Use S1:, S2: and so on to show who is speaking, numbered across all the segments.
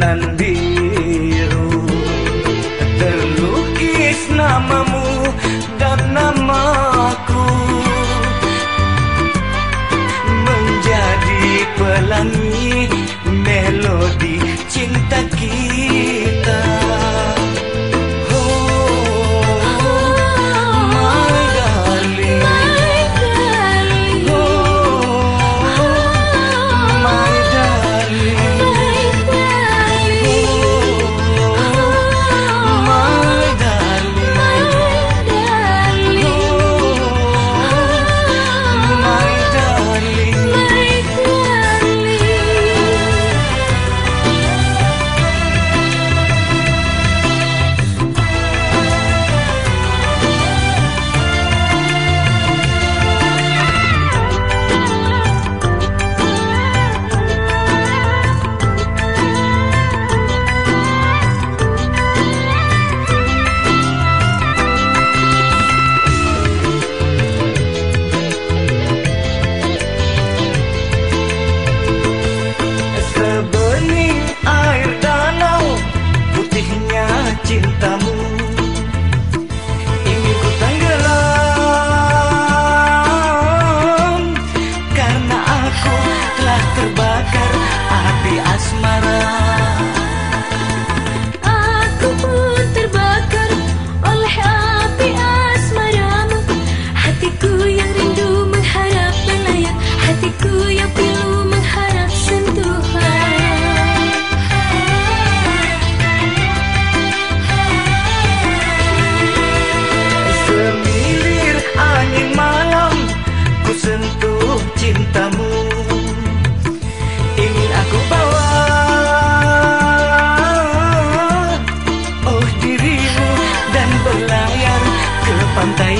S1: nan biru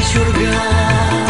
S1: kaçırgan